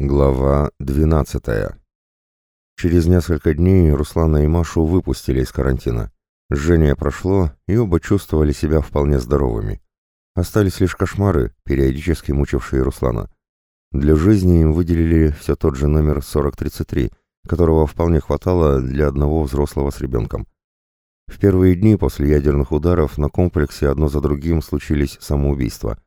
Глава 12. Через несколько дней Руслана и Машу выпустили из карантина. Жжение прошло, и оба чувствовали себя вполне здоровыми. Остались лишь кошмары, периодически мучившие Руслана. Для жизни им выделили все тот же номер 4033, которого вполне хватало для одного взрослого с ребенком. В первые дни после ядерных ударов на комплексе одно за другим случились самоубийства.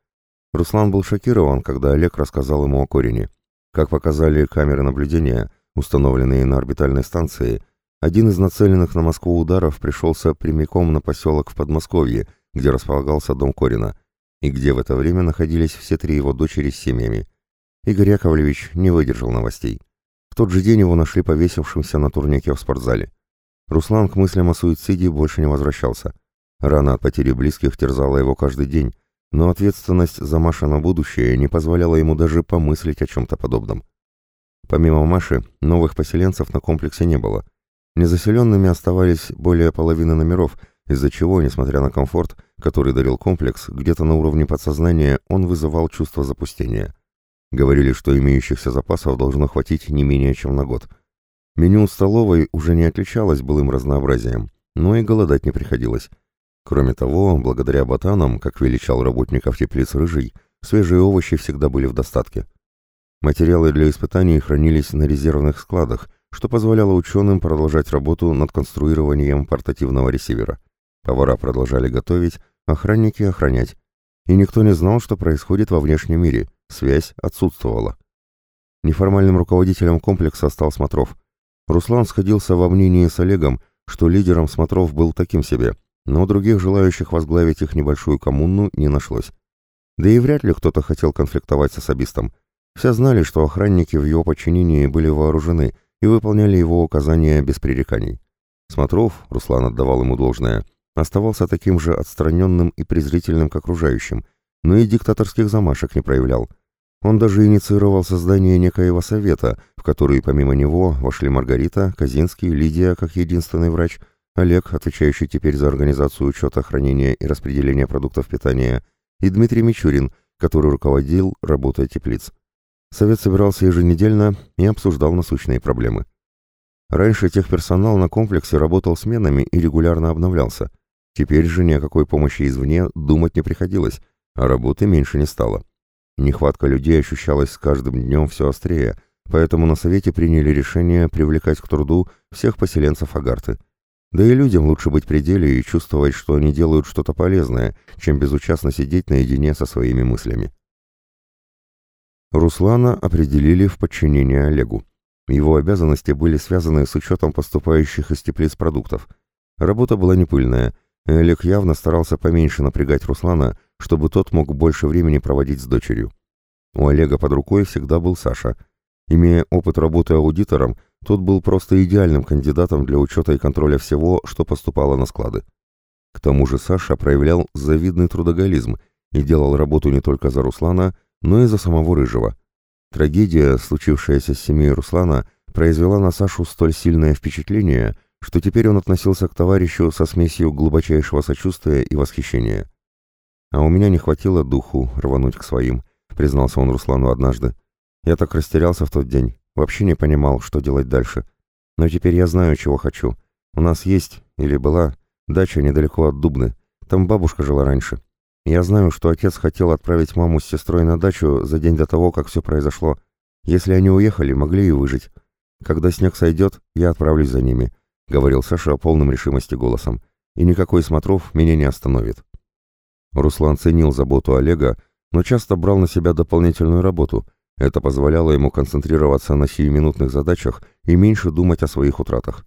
Руслан был шокирован, когда Олег рассказал ему о Корине – как показали камеры наблюдения, установленные на орбитальной станции, один из нацеленных на Москву ударов пришелся прямиком на поселок в Подмосковье, где располагался дом Корина, и где в это время находились все три его дочери с семьями. Игорь Яковлевич не выдержал новостей. В тот же день его нашли повесившимся на турнике в спортзале. Руслан к мыслям о суициде больше не возвращался. Рана от потери близких терзала его каждый день, но ответственность за Маша на будущее не позволяла ему даже помыслить о чем-то подобном. Помимо Маши, новых поселенцев на комплексе не было. Незаселенными оставались более половины номеров, из-за чего, несмотря на комфорт, который дарил комплекс, где-то на уровне подсознания он вызывал чувство запустения. Говорили, что имеющихся запасов должно хватить не менее чем на год. Меню столовой уже не отличалось былым разнообразием, но и голодать не приходилось. Кроме того, благодаря ботанам, как величал работников теплиц рыжий, свежие овощи всегда были в достатке. Материалы для испытаний хранились на резервных складах, что позволяло ученым продолжать работу над конструированием портативного ресивера. Повара продолжали готовить, охранники охранять. И никто не знал, что происходит во внешнем мире, связь отсутствовала. Неформальным руководителем комплекса стал Смотров. Руслан сходился во мнении с Олегом, что лидером Смотров был таким себе, но других желающих возглавить их небольшую коммуну не нашлось. Да и вряд ли кто-то хотел конфликтовать с особистом. Все знали, что охранники в его подчинении были вооружены и выполняли его указания без пререканий. Смотров, Руслан отдавал ему должное, оставался таким же отстраненным и презрительным к окружающим, но и диктаторских замашек не проявлял. Он даже инициировал создание некоего совета, в который помимо него вошли Маргарита, Казинский, Лидия как единственный врач – Олег, отвечающий теперь за организацию учета, хранения и распределения продуктов питания, и Дмитрий Мичурин, который руководил работой теплиц. Совет собирался еженедельно и обсуждал насущные проблемы. Раньше техперсонал на комплексе работал сменами и регулярно обновлялся. Теперь же ни о какой помощи извне думать не приходилось, а работы меньше не стало. Нехватка людей ощущалась с каждым днем все острее, поэтому на совете приняли решение привлекать к труду всех поселенцев Агарты – да и людям лучше быть при деле и чувствовать, что они делают что-то полезное, чем безучастно сидеть наедине со своими мыслями. Руслана определили в подчинение Олегу. Его обязанности были связаны с учетом поступающих из теплиц продуктов. Работа была не пыльная, и Олег явно старался поменьше напрягать Руслана, чтобы тот мог больше времени проводить с дочерью. У Олега под рукой всегда был Саша. Имея опыт работы аудитором, тот был просто идеальным кандидатом для учета и контроля всего, что поступало на склады. К тому же Саша проявлял завидный трудоголизм и делал работу не только за Руслана, но и за самого Рыжего. Трагедия, случившаяся с семьей Руслана, произвела на Сашу столь сильное впечатление, что теперь он относился к товарищу со смесью глубочайшего сочувствия и восхищения. «А у меня не хватило духу рвануть к своим», — признался он Руслану однажды. «Я так растерялся в тот день. Вообще не понимал, что делать дальше. Но теперь я знаю, чего хочу. У нас есть, или была, дача недалеко от Дубны. Там бабушка жила раньше. Я знаю, что отец хотел отправить маму с сестрой на дачу за день до того, как все произошло. Если они уехали, могли и выжить. Когда снег сойдет, я отправлюсь за ними», — говорил Саша полным решимости голосом. «И никакой смотров меня не остановит». Руслан ценил заботу Олега, но часто брал на себя дополнительную работу — это позволяло ему концентрироваться на сиюминутных задачах и меньше думать о своих утратах.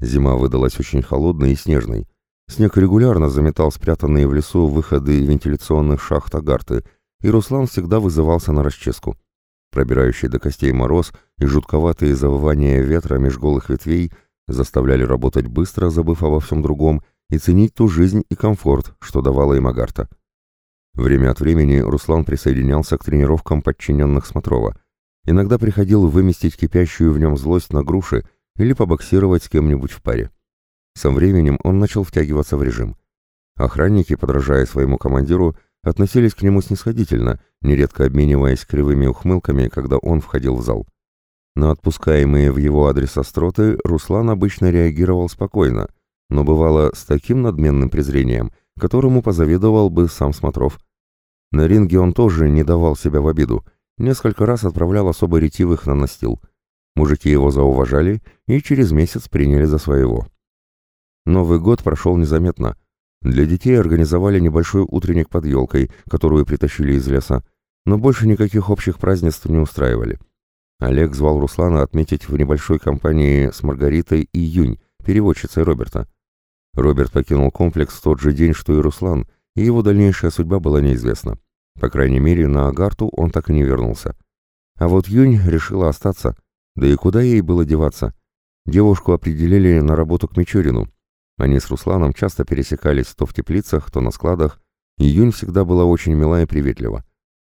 Зима выдалась очень холодной и снежной. Снег регулярно заметал спрятанные в лесу выходы вентиляционных шахт Агарты, и Руслан всегда вызывался на расческу. Пробирающий до костей мороз и жутковатые завывания ветра меж голых ветвей заставляли работать быстро, забыв обо всем другом, и ценить ту жизнь и комфорт, что давала им Агарта. Время от времени Руслан присоединялся к тренировкам подчиненных Смотрова. Иногда приходил выместить кипящую в нем злость на груши или побоксировать с кем-нибудь в паре. Со временем он начал втягиваться в режим. Охранники, подражая своему командиру, относились к нему снисходительно, нередко обмениваясь кривыми ухмылками, когда он входил в зал. На отпускаемые в его адрес остроты Руслан обычно реагировал спокойно, но бывало с таким надменным презрением, которому позавидовал бы сам Смотров. На ринге он тоже не давал себя в обиду, несколько раз отправлял особо ретивых на настил. Мужики его зауважали и через месяц приняли за своего. Новый год прошел незаметно. Для детей организовали небольшой утренник под елкой, которую притащили из леса, но больше никаких общих празднеств не устраивали. Олег звал Руслана отметить в небольшой компании с Маргаритой июнь, переводчицей Роберта. Роберт покинул комплекс в тот же день, что и Руслан, и его дальнейшая судьба была неизвестна. По крайней мере, на Агарту он так и не вернулся. А вот Юнь решила остаться. Да и куда ей было деваться? Девушку определили на работу к Мичурину. Они с Русланом часто пересекались то в теплицах, то на складах, и Юнь всегда была очень мила и приветлива.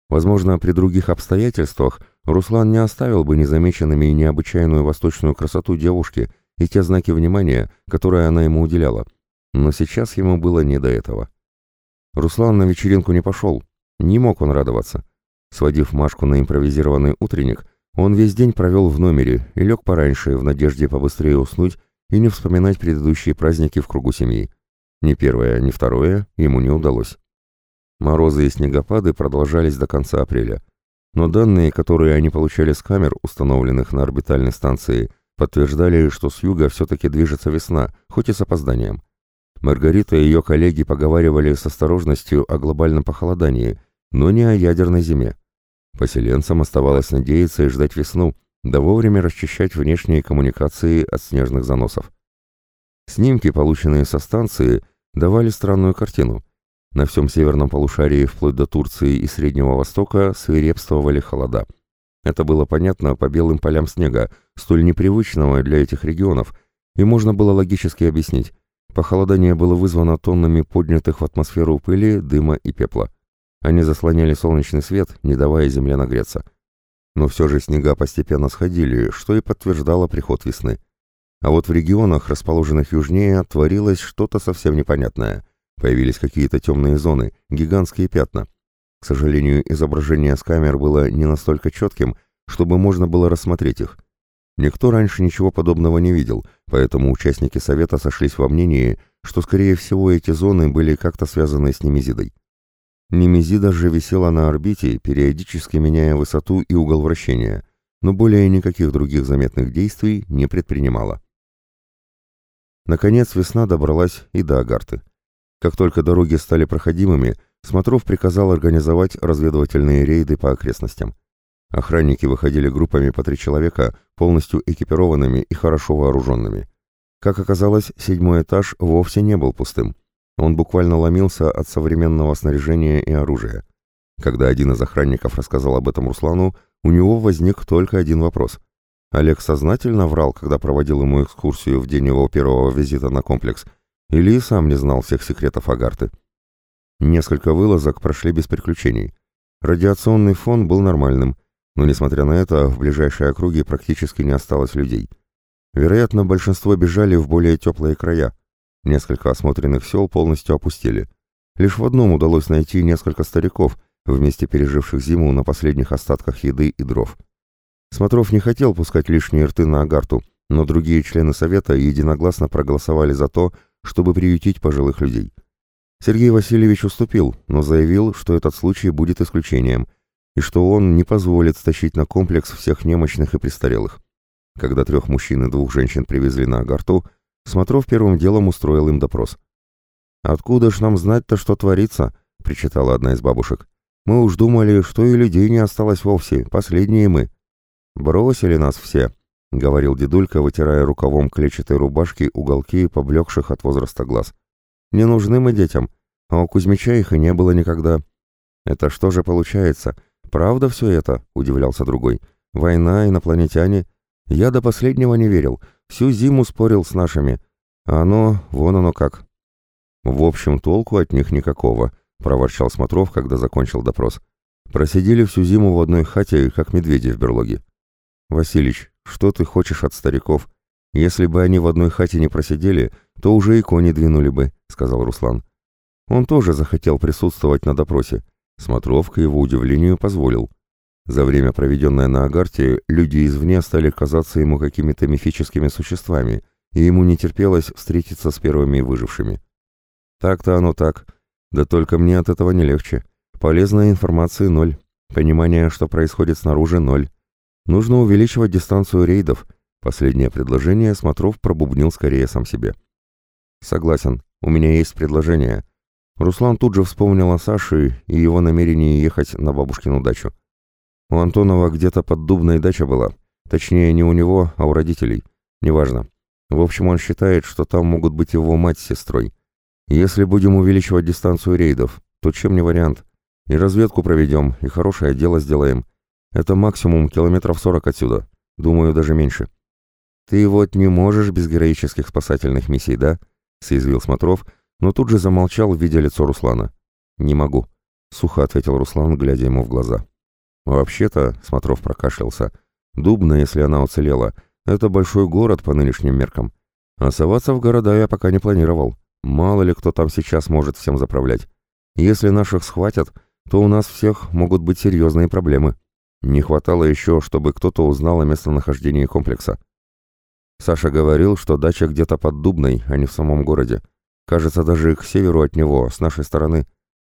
Возможно, при других обстоятельствах Руслан не оставил бы незамеченными необычайную восточную красоту девушки и те знаки внимания, которые она ему уделяла. Но сейчас ему было не до этого. Руслан на вечеринку не пошел. Не мог он радоваться. Сводив Машку на импровизированный утренник, он весь день провел в номере и лег пораньше, в надежде побыстрее уснуть и не вспоминать предыдущие праздники в кругу семьи. Ни первое, ни второе ему не удалось. Морозы и снегопады продолжались до конца апреля. Но данные, которые они получали с камер, установленных на орбитальной станции, подтверждали, что с юга все-таки движется весна, хоть и с опозданием. Маргарита и ее коллеги поговаривали с осторожностью о глобальном похолодании, но не о ядерной зиме. Поселенцам оставалось надеяться и ждать весну, да вовремя расчищать внешние коммуникации от снежных заносов. Снимки, полученные со станции, давали странную картину. На всем северном полушарии, вплоть до Турции и Среднего Востока, свирепствовали холода. Это было понятно по белым полям снега, столь непривычного для этих регионов, и можно было логически объяснить. Похолодание было вызвано тоннами поднятых в атмосферу пыли, дыма и пепла. Они заслоняли солнечный свет, не давая земле нагреться. Но все же снега постепенно сходили, что и подтверждало приход весны. А вот в регионах, расположенных южнее, творилось что-то совсем непонятное. Появились какие-то темные зоны, гигантские пятна. К сожалению, изображение с камер было не настолько четким, чтобы можно было рассмотреть их. Никто раньше ничего подобного не видел, поэтому участники совета сошлись во мнении, что, скорее всего, эти зоны были как-то связаны с Немезидой. Немезида же висела на орбите, периодически меняя высоту и угол вращения, но более никаких других заметных действий не предпринимала. Наконец весна добралась и до Агарты. Как только дороги стали проходимыми, Смотров приказал организовать разведывательные рейды по окрестностям. Охранники выходили группами по три человека, полностью экипированными и хорошо вооруженными. Как оказалось, седьмой этаж вовсе не был пустым. Он буквально ломился от современного снаряжения и оружия. Когда один из охранников рассказал об этом Руслану, у него возник только один вопрос. Олег сознательно врал, когда проводил ему экскурсию в день его первого визита на комплекс, или сам не знал всех секретов Агарты. Несколько вылазок прошли без приключений. Радиационный фон был нормальным, но, несмотря на это, в ближайшей округе практически не осталось людей. Вероятно, большинство бежали в более теплые края. Несколько осмотренных сел полностью опустили. Лишь в одном удалось найти несколько стариков, вместе переживших зиму на последних остатках еды и дров. Смотров не хотел пускать лишние рты на Агарту, но другие члены совета единогласно проголосовали за то, чтобы приютить пожилых людей. Сергей Васильевич уступил, но заявил, что этот случай будет исключением – и что он не позволит стащить на комплекс всех немощных и престарелых. Когда трех мужчин и двух женщин привезли на Агарту, Смотров первым делом устроил им допрос. «Откуда ж нам знать-то, что творится?» — причитала одна из бабушек. «Мы уж думали, что и людей не осталось вовсе, последние мы». «Бросили нас все», — говорил дедулька, вытирая рукавом клетчатой рубашки уголки поблекших от возраста глаз. «Не нужны мы детям, а у Кузьмича их и не было никогда». «Это что же получается? «Правда все это?» — удивлялся другой. «Война, инопланетяне. Я до последнего не верил. Всю зиму спорил с нашими. А оно, вон оно как». «В общем, толку от них никакого», — проворчал Смотров, когда закончил допрос. «Просидели всю зиму в одной хате, как медведи в берлоге». «Василич, что ты хочешь от стариков? Если бы они в одной хате не просидели, то уже и кони двинули бы», — сказал Руслан. Он тоже захотел присутствовать на допросе. Смотров, к его удивлению, позволил. За время, проведенное на Агарте, люди извне стали казаться ему какими-то мифическими существами, и ему не терпелось встретиться с первыми выжившими. Так-то оно так. Да только мне от этого не легче. Полезной информации ноль. Понимание, что происходит снаружи, ноль. Нужно увеличивать дистанцию рейдов. Последнее предложение Смотров пробубнил скорее сам себе. Согласен, у меня есть предложение. Руслан тут же вспомнил о Саше и его намерении ехать на бабушкину дачу. У Антонова где-то под Дубной дача была. Точнее, не у него, а у родителей. Неважно. В общем, он считает, что там могут быть его мать с сестрой. Если будем увеличивать дистанцию рейдов, то чем не вариант? И разведку проведем, и хорошее дело сделаем. Это максимум километров сорок отсюда. Думаю, даже меньше. Ты вот не можешь без героических спасательных миссий, да? Соязвил Смотров, но тут же замолчал, видя лицо Руслана. Не могу. Сухо ответил Руслан, глядя ему в глаза. «Вообще-то», — Смотров прокашлялся, — «Дубна, если она уцелела, это большой город по нынешним меркам. А соваться в города я пока не планировал. Мало ли кто там сейчас может всем заправлять. Если наших схватят, то у нас всех могут быть серьезные проблемы. Не хватало еще, чтобы кто-то узнал о местонахождении комплекса. Саша говорил, что дача где-то под Дубной, а не в самом городе. Кажется, даже к северу от него, с нашей стороны.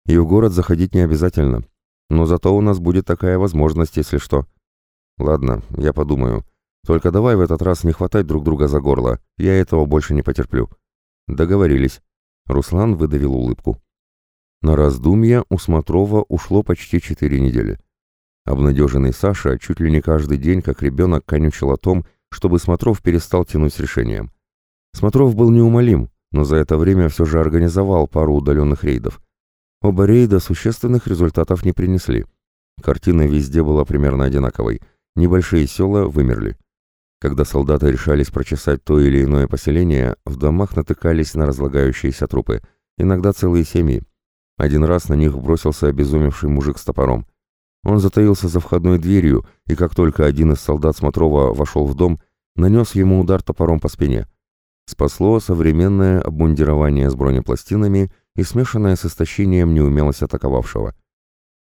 И в город заходить не обязательно. Но зато у нас будет такая возможность, если что. Ладно, я подумаю. Только давай в этот раз не хватать друг друга за горло. Я этого больше не потерплю. Договорились. Руслан выдавил улыбку. На раздумья у Смотрова ушло почти четыре недели. Обнадеженный Саша чуть ли не каждый день, как ребенок, конючил о том, чтобы Смотров перестал тянуть с решением. Смотров был неумолим, но за это время все же организовал пару удаленных рейдов. Оба рейда существенных результатов не принесли. Картина везде была примерно одинаковой. Небольшие села вымерли. Когда солдаты решались прочесать то или иное поселение, в домах натыкались на разлагающиеся трупы, иногда целые семьи. Один раз на них бросился обезумевший мужик с топором. Он затаился за входной дверью, и как только один из солдат Смотрова вошел в дом, нанес ему удар топором по спине. Спасло современное обмундирование с бронепластинами и смешанное с истощением неумелость атаковавшего.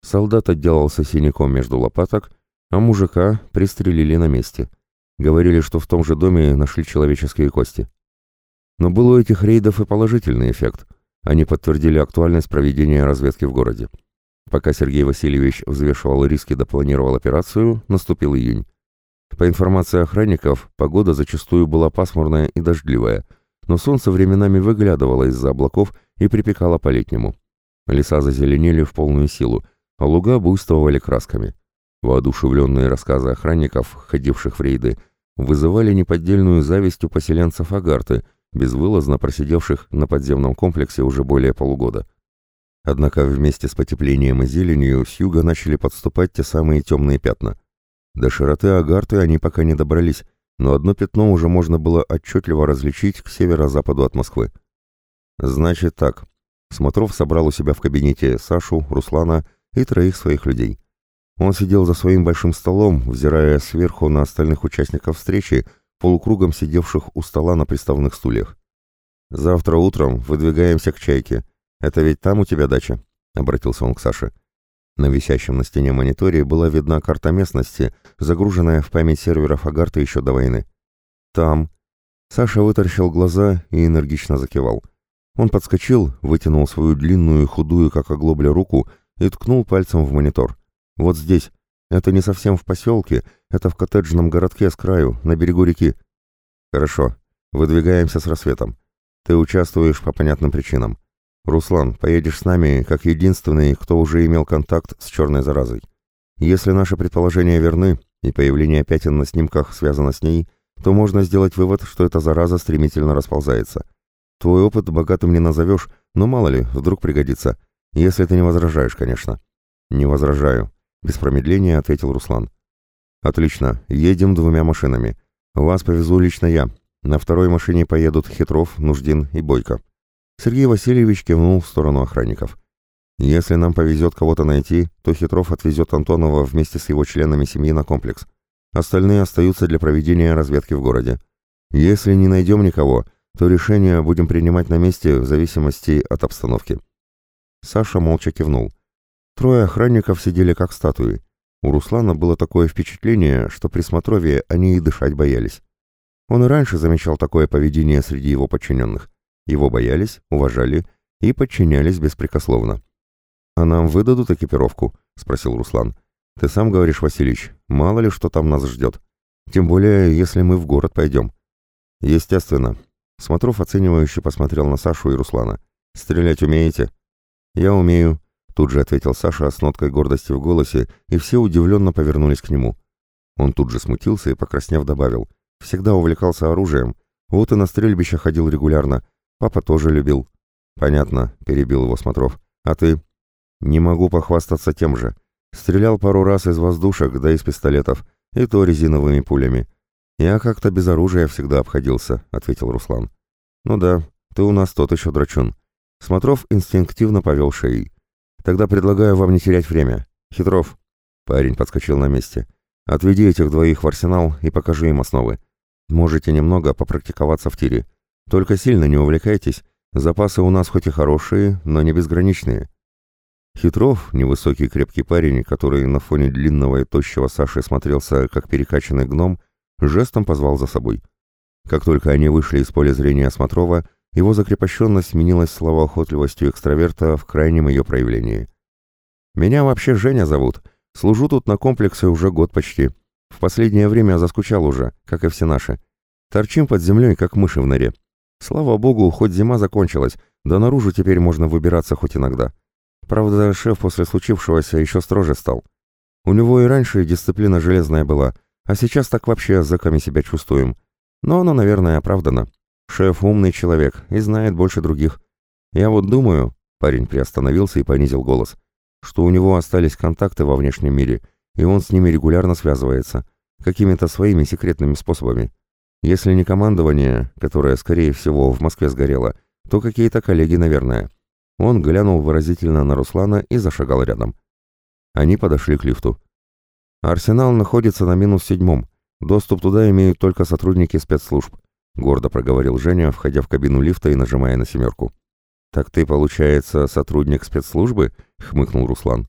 Солдат отделался синяком между лопаток, а мужика пристрелили на месте. Говорили, что в том же доме нашли человеческие кости. Но был у этих рейдов и положительный эффект. Они подтвердили актуальность проведения разведки в городе. Пока Сергей Васильевич взвешивал риски да планировал операцию, наступил июнь. По информации охранников, погода зачастую была пасмурная и дождливая, но солнце временами выглядывало из-за облаков и припекало по-летнему. Леса зазеленели в полную силу, а луга буйствовали красками. Воодушевленные рассказы охранников, ходивших в рейды, вызывали неподдельную зависть у поселенцев Агарты, безвылазно просидевших на подземном комплексе уже более полугода. Однако вместе с потеплением и зеленью с юга начали подступать те самые темные пятна. До широты Агарты они пока не добрались, но одно пятно уже можно было отчетливо различить к северо-западу от Москвы. «Значит так». Смотров собрал у себя в кабинете Сашу, Руслана и троих своих людей. Он сидел за своим большим столом, взирая сверху на остальных участников встречи, полукругом сидевших у стола на приставных стульях. «Завтра утром выдвигаемся к Чайке. Это ведь там у тебя дача?» — обратился он к Саше. На висящем на стене мониторе была видна карта местности, загруженная в память серверов Агарта еще до войны. «Там». Саша вытаращил глаза и энергично закивал. Он подскочил, вытянул свою длинную, худую, как оглобля, руку и ткнул пальцем в монитор. «Вот здесь. Это не совсем в поселке, это в коттеджном городке с краю, на берегу реки». «Хорошо. Выдвигаемся с рассветом. Ты участвуешь по понятным причинам. Руслан, поедешь с нами, как единственный, кто уже имел контакт с черной заразой. Если наши предположения верны, и появление пятен на снимках связано с ней, то можно сделать вывод, что эта зараза стремительно расползается. Твой опыт богатым не назовешь, но мало ли, вдруг пригодится. Если ты не возражаешь, конечно. Не возражаю, без промедления ответил Руслан. Отлично, едем двумя машинами. Вас повезу лично я. На второй машине поедут Хитров, Нуждин и Бойко. Сергей Васильевич кивнул в сторону охранников. «Если нам повезет кого-то найти, то Хитров отвезет Антонова вместе с его членами семьи на комплекс. Остальные остаются для проведения разведки в городе. Если не найдем никого, то решение будем принимать на месте в зависимости от обстановки. Саша молча кивнул. Трое охранников сидели как статуи. У Руслана было такое впечатление, что при Смотрове они и дышать боялись. Он и раньше замечал такое поведение среди его подчиненных. Его боялись, уважали и подчинялись беспрекословно. «А нам выдадут экипировку?» — спросил Руслан. «Ты сам говоришь, Васильевич, мало ли что там нас ждет. Тем более, если мы в город пойдем». «Естественно». Смотров оценивающе посмотрел на Сашу и Руслана. «Стрелять умеете?» «Я умею», — тут же ответил Саша с ноткой гордости в голосе, и все удивленно повернулись к нему. Он тут же смутился и, покраснев, добавил. «Всегда увлекался оружием. Вот и на стрельбище ходил регулярно. Папа тоже любил». «Понятно», — перебил его Смотров. «А ты?» «Не могу похвастаться тем же. Стрелял пару раз из воздушек, да из пистолетов, и то резиновыми пулями. Я как-то без оружия всегда обходился», — ответил Руслан. «Ну да, ты у нас тот еще драчун». Смотров инстинктивно повел шеей. «Тогда предлагаю вам не терять время. Хитров». Парень подскочил на месте. «Отведи этих двоих в арсенал и покажи им основы. Можете немного попрактиковаться в тире. Только сильно не увлекайтесь. Запасы у нас хоть и хорошие, но не безграничные». Хитров, невысокий крепкий парень, который на фоне длинного и тощего Саши смотрелся, как перекачанный гном, жестом позвал за собой. Как только они вышли из поля зрения Смотрова, его закрепощенность сменилась словоохотливостью экстраверта в крайнем ее проявлении. «Меня вообще Женя зовут. Служу тут на комплексе уже год почти. В последнее время заскучал уже, как и все наши. Торчим под землей, как мыши в норе. Слава богу, хоть зима закончилась, да наружу теперь можно выбираться хоть иногда. Правда, шеф после случившегося еще строже стал. У него и раньше дисциплина железная была, а сейчас так вообще зэками себя чувствуем. Но оно, наверное, оправдано. Шеф умный человек и знает больше других. Я вот думаю, парень приостановился и понизил голос, что у него остались контакты во внешнем мире, и он с ними регулярно связывается, какими-то своими секретными способами. Если не командование, которое, скорее всего, в Москве сгорело, то какие-то коллеги, наверное. Он глянул выразительно на Руслана и зашагал рядом. Они подошли к лифту. Арсенал находится на минус седьмом. Доступ туда имеют только сотрудники спецслужб. — гордо проговорил Женя, входя в кабину лифта и нажимая на семерку. «Так ты, получается, сотрудник спецслужбы?» — хмыкнул Руслан.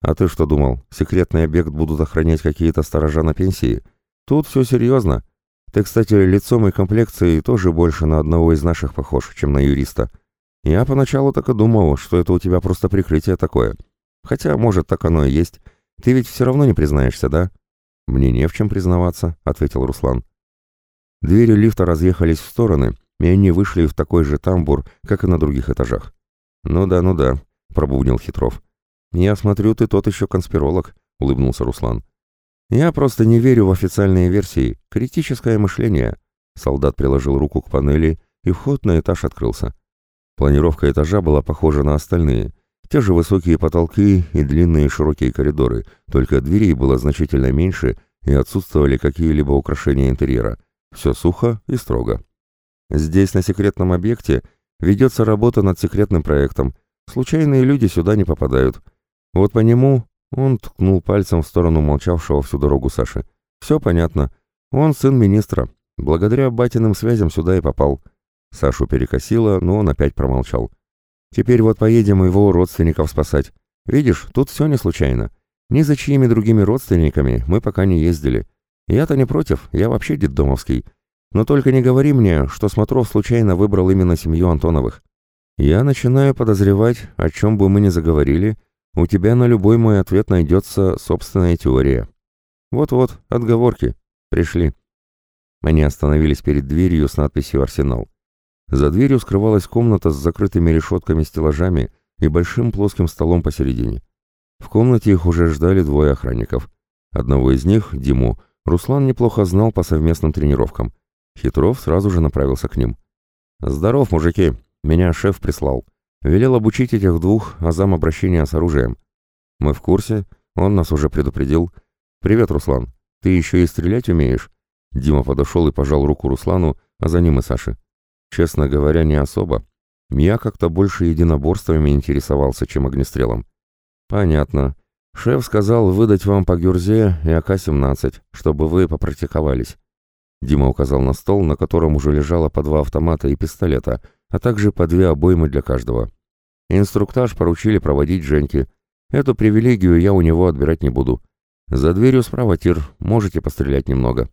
«А ты что думал, секретный объект будут охранять какие-то сторожа на пенсии? Тут все серьезно. Ты, кстати, лицом и комплекцией тоже больше на одного из наших похож, чем на юриста. Я поначалу так и думал, что это у тебя просто прикрытие такое. Хотя, может, так оно и есть. Ты ведь все равно не признаешься, да?» «Мне не в чем признаваться», — ответил Руслан. Двери лифта разъехались в стороны, и они вышли в такой же тамбур, как и на других этажах. «Ну да, ну да», — пробубнил Хитров. «Я смотрю, ты тот еще конспиролог», — улыбнулся Руслан. «Я просто не верю в официальные версии. Критическое мышление». Солдат приложил руку к панели, и вход на этаж открылся. Планировка этажа была похожа на остальные. Те же высокие потолки и длинные широкие коридоры, только дверей было значительно меньше и отсутствовали какие-либо украшения интерьера. Все сухо и строго. Здесь, на секретном объекте, ведется работа над секретным проектом. Случайные люди сюда не попадают. Вот по нему он ткнул пальцем в сторону молчавшего всю дорогу Саши. Все понятно. Он сын министра. Благодаря батиным связям сюда и попал. Сашу перекосило, но он опять промолчал. Теперь вот поедем его родственников спасать. Видишь, тут все не случайно. Ни за чьими другими родственниками мы пока не ездили. Я-то не против, я вообще детдомовский. Но только не говори мне, что Смотров случайно выбрал именно семью Антоновых. Я начинаю подозревать, о чем бы мы ни заговорили, у тебя на любой мой ответ найдется собственная теория. Вот-вот, отговорки. Пришли. Они остановились перед дверью с надписью «Арсенал». За дверью скрывалась комната с закрытыми решетками-стеллажами и большим плоским столом посередине. В комнате их уже ждали двое охранников. Одного из них, Диму, Руслан неплохо знал по совместным тренировкам. Хитров сразу же направился к ним. «Здоров, мужики! Меня шеф прислал. Велел обучить этих двух азам обращения с оружием. Мы в курсе, он нас уже предупредил. Привет, Руслан. Ты еще и стрелять умеешь?» Дима подошел и пожал руку Руслану, а за ним и Саше. «Честно говоря, не особо. Я как-то больше единоборствами интересовался, чем огнестрелом». «Понятно. Шеф сказал выдать вам по Гюрзе и АК-17, чтобы вы попрактиковались. Дима указал на стол, на котором уже лежало по два автомата и пистолета, а также по две обоймы для каждого. Инструктаж поручили проводить Женьке. Эту привилегию я у него отбирать не буду. За дверью справа тир, можете пострелять немного».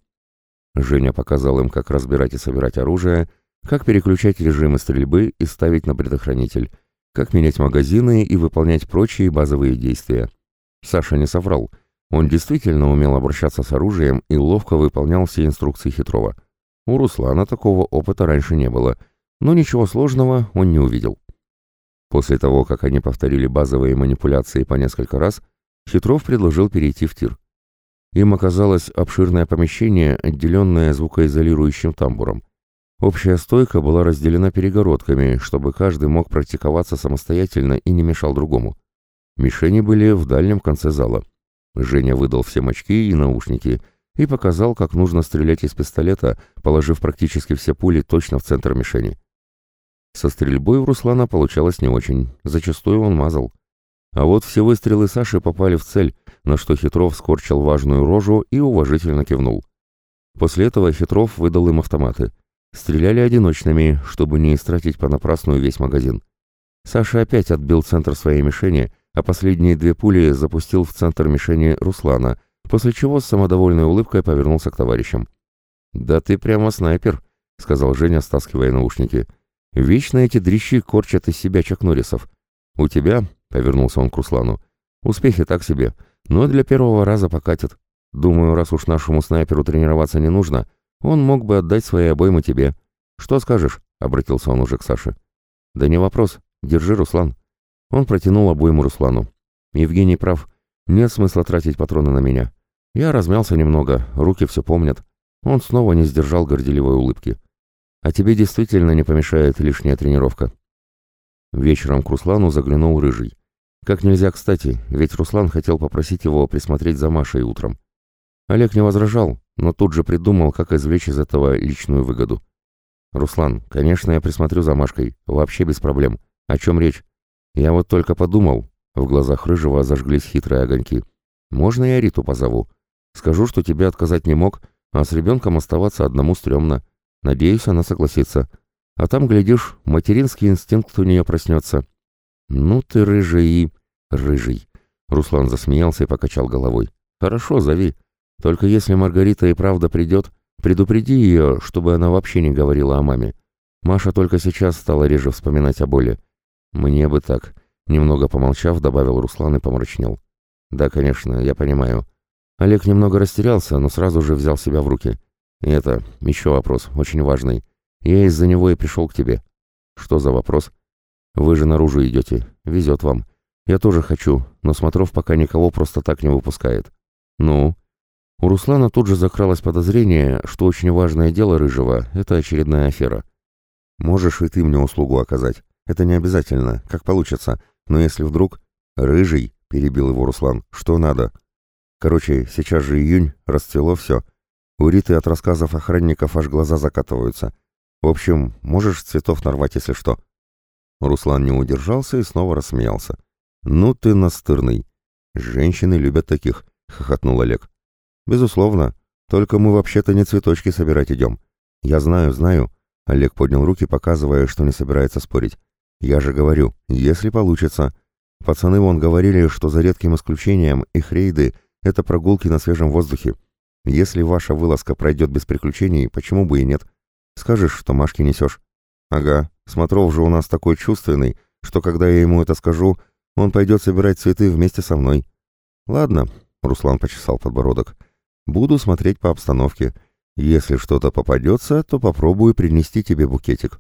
Женя показал им, как разбирать и собирать оружие, как переключать режимы стрельбы и ставить на предохранитель, как менять магазины и выполнять прочие базовые действия. Саша не соврал. Он действительно умел обращаться с оружием и ловко выполнял все инструкции Хитрова. У Руслана такого опыта раньше не было, но ничего сложного он не увидел. После того, как они повторили базовые манипуляции по несколько раз, Хитров предложил перейти в тир. Им оказалось обширное помещение, отделенное звукоизолирующим тамбуром. Общая стойка была разделена перегородками, чтобы каждый мог практиковаться самостоятельно и не мешал другому. Мишени были в дальнем конце зала. Женя выдал всем очки и наушники и показал, как нужно стрелять из пистолета, положив практически все пули точно в центр мишени. Со стрельбой у Руслана получалось не очень, зачастую он мазал. А вот все выстрелы Саши попали в цель, на что Хитров скорчил важную рожу и уважительно кивнул. После этого Хитров выдал им автоматы. Стреляли одиночными, чтобы не истратить понапрасную весь магазин. Саша опять отбил центр своей мишени, а последние две пули запустил в центр мишени Руслана, после чего с самодовольной улыбкой повернулся к товарищам. «Да ты прямо снайпер», — сказал Женя, стаскивая наушники. «Вечно эти дрищи корчат из себя Чак Норрисов. У тебя, — повернулся он к Руслану, — успехи так себе, но для первого раза покатит. Думаю, раз уж нашему снайперу тренироваться не нужно, он мог бы отдать свои обоймы тебе. Что скажешь?» — обратился он уже к Саше. «Да не вопрос. Держи, Руслан». Он протянул обойму Руслану. «Евгений прав. Нет смысла тратить патроны на меня. Я размялся немного, руки все помнят». Он снова не сдержал горделивой улыбки. «А тебе действительно не помешает лишняя тренировка». Вечером к Руслану заглянул Рыжий. Как нельзя кстати, ведь Руслан хотел попросить его присмотреть за Машей утром. Олег не возражал, но тут же придумал, как извлечь из этого личную выгоду. «Руслан, конечно, я присмотрю за Машкой, вообще без проблем. О чем речь? Я вот только подумал». В глазах Рыжего зажглись хитрые огоньки. «Можно я Риту позову? Скажу, что тебе отказать не мог, а с ребенком оставаться одному стрёмно. Надеюсь, она согласится. А там, глядишь, материнский инстинкт у нее проснется. «Ну ты рыжий «Рыжий». Руслан засмеялся и покачал головой. «Хорошо, зови. Только если Маргарита и правда придет, предупреди ее, чтобы она вообще не говорила о маме. Маша только сейчас стала реже вспоминать о боли. Мне бы так». Немного помолчав, добавил Руслан и помрачнел. «Да, конечно, я понимаю. Олег немного растерялся, но сразу же взял себя в руки. И это, еще вопрос, очень важный. Я из-за него и пришел к тебе». «Что за вопрос?» Вы же наружу идете. Везет вам. Я тоже хочу, но Смотров пока никого просто так не выпускает. Ну? У Руслана тут же закралось подозрение, что очень важное дело Рыжего — это очередная афера. Можешь и ты мне услугу оказать. Это не обязательно, как получится. Но если вдруг... Рыжий, — перебил его Руслан, — что надо? Короче, сейчас же июнь, расцвело все. У Риты от рассказов охранников аж глаза закатываются. В общем, можешь цветов нарвать, если что. Руслан не удержался и снова рассмеялся. «Ну ты настырный. Женщины любят таких», — хохотнул Олег. «Безусловно. Только мы вообще-то не цветочки собирать идем. Я знаю, знаю». Олег поднял руки, показывая, что не собирается спорить. «Я же говорю, если получится. Пацаны вон говорили, что за редким исключением их рейды — это прогулки на свежем воздухе. Если ваша вылазка пройдет без приключений, почему бы и нет? Скажешь, что Машке несешь?» «Ага, Смотров же у нас такой чувственный, что когда я ему это скажу, он пойдет собирать цветы вместе со мной. Ладно, Руслан почесал подбородок. Буду смотреть по обстановке. Если что-то попадется, то попробую принести тебе букетик.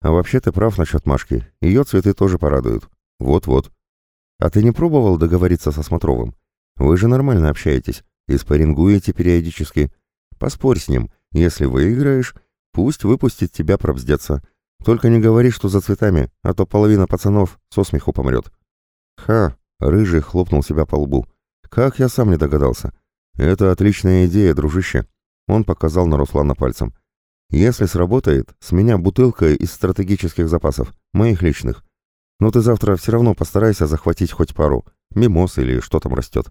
А вообще ты прав насчет Машки. Ее цветы тоже порадуют. Вот-вот. А ты не пробовал договориться со Смотровым? Вы же нормально общаетесь и спаррингуете периодически. Поспорь с ним. Если выиграешь, пусть выпустит тебя пробздеться. Только не говори, что за цветами, а то половина пацанов со смеху помрет. Ха, рыжий хлопнул себя по лбу. Как я сам не догадался. Это отличная идея, дружище. Он показал на Руслана пальцем. Если сработает, с меня бутылка из стратегических запасов, моих личных. Но ты завтра все равно постарайся захватить хоть пару. Мимоз или что там растет.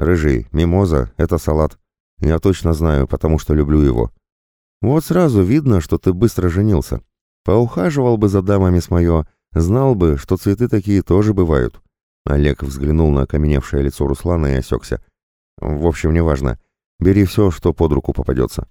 Рыжий, мимоза — это салат. Я точно знаю, потому что люблю его. Вот сразу видно, что ты быстро женился. Поухаживал бы за дамами с мое, Знал бы, что цветы такие тоже бывают. Олег взглянул на окаменевшее лицо Руслана и осекся. В общем, неважно. Бери все, что под руку попадется.